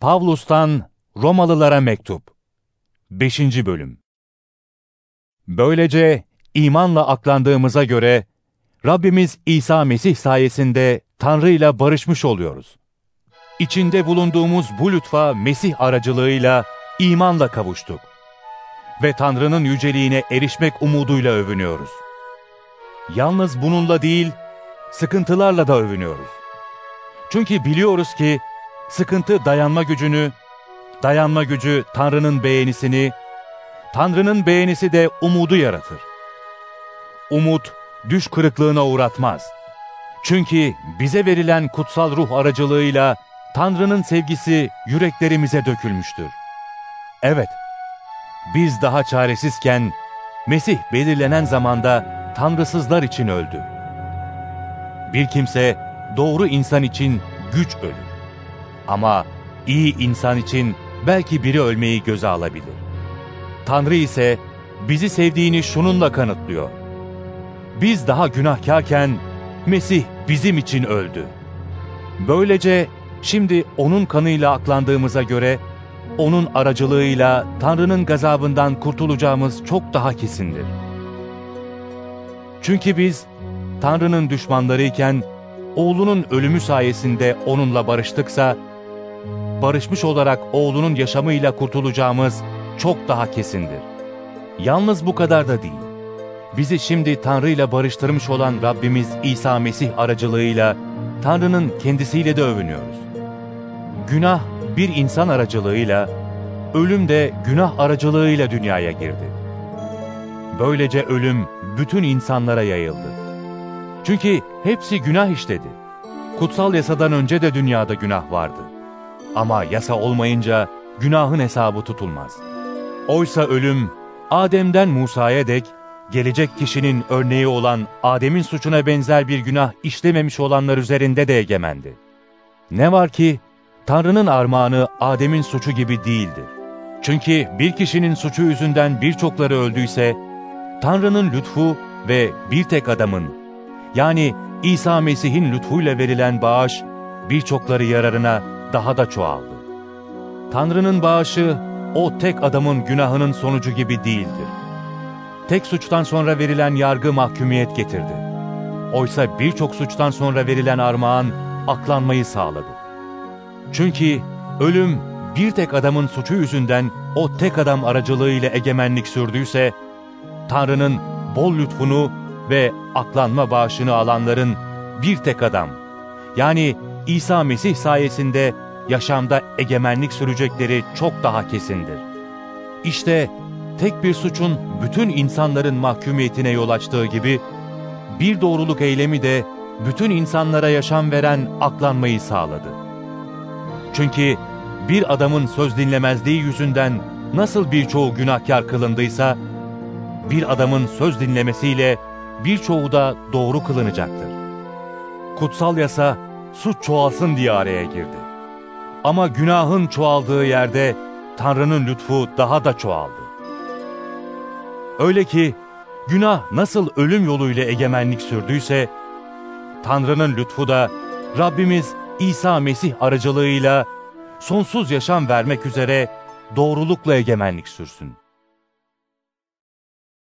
Pavlus'tan Romalılara Mektup 5. Bölüm Böylece imanla aklandığımıza göre Rabbimiz İsa Mesih sayesinde Tanrı ile barışmış oluyoruz. İçinde bulunduğumuz bu lütfa Mesih aracılığıyla imanla kavuştuk. Ve Tanrı'nın yüceliğine erişmek umuduyla övünüyoruz. Yalnız bununla değil, sıkıntılarla da övünüyoruz. Çünkü biliyoruz ki sıkıntı dayanma gücünü, dayanma gücü Tanrı'nın beğenisini, Tanrı'nın beğenisi de umudu yaratır. Umut, düş kırıklığına uğratmaz. Çünkü bize verilen kutsal ruh aracılığıyla Tanrı'nın sevgisi yüreklerimize dökülmüştür. Evet, biz daha çaresizken Mesih belirlenen zamanda tanrısızlar için öldü. Bir kimse doğru insan için güç ölür. Ama iyi insan için belki biri ölmeyi göze alabilir. Tanrı ise bizi sevdiğini şununla kanıtlıyor. Biz daha günahkarken Mesih bizim için öldü. Böylece şimdi onun kanıyla aklandığımıza göre onun aracılığıyla Tanrı'nın gazabından kurtulacağımız çok daha kesindir. Çünkü biz Tanrı'nın düşmanlarıyken oğlunun ölümü sayesinde onunla barıştıksa, barışmış olarak oğlunun yaşamıyla kurtulacağımız çok daha kesindir. Yalnız bu kadar da değil. Bizi şimdi Tanrı ile barıştırmış olan Rabbimiz İsa Mesih aracılığıyla Tanrı'nın kendisiyle de övünüyoruz. Günah bir insan aracılığıyla, ölüm de günah aracılığıyla dünyaya girdi. Böylece ölüm bütün insanlara yayıldı. Çünkü hepsi günah işledi. Kutsal yasadan önce de dünyada günah vardı. Ama yasa olmayınca günahın hesabı tutulmaz. Oysa ölüm, Adem'den Musa'ya dek, gelecek kişinin örneği olan Adem'in suçuna benzer bir günah işlememiş olanlar üzerinde de egemendi. Ne var ki, Tanrı'nın armağanı Adem'in suçu gibi değildir. Çünkü bir kişinin suçu yüzünden birçokları öldüyse, Tanrı'nın lütfu ve bir tek adamın, yani İsa Mesih'in lütfuyla verilen bağış, birçokları yararına daha da çoğaldı. Tanrı'nın bağışı, o tek adamın günahının sonucu gibi değildir. Tek suçtan sonra verilen yargı mahkumiyet getirdi. Oysa birçok suçtan sonra verilen armağan, aklanmayı sağladı. Çünkü ölüm bir tek adamın suçu yüzünden o tek adam aracılığıyla egemenlik sürdüyse, Tanrı'nın bol lütfunu ve aklanma bağışını alanların bir tek adam, yani İsa Mesih sayesinde yaşamda egemenlik sürecekleri çok daha kesindir. İşte tek bir suçun bütün insanların mahkumiyetine yol açtığı gibi, bir doğruluk eylemi de bütün insanlara yaşam veren aklanmayı sağladı. Çünkü bir adamın söz dinlemezliği yüzünden nasıl birçoğu günahkar kılındıysa, bir adamın söz dinlemesiyle birçoğu da doğru kılınacaktır. Kutsal yasa suç çoğalsın diye araya girdi. Ama günahın çoğaldığı yerde Tanrı'nın lütfu daha da çoğaldı. Öyle ki günah nasıl ölüm yoluyla egemenlik sürdüyse, Tanrı'nın lütfu da Rabbimiz İsa Mesih aracılığıyla sonsuz yaşam vermek üzere doğrulukla egemenlik sürsün.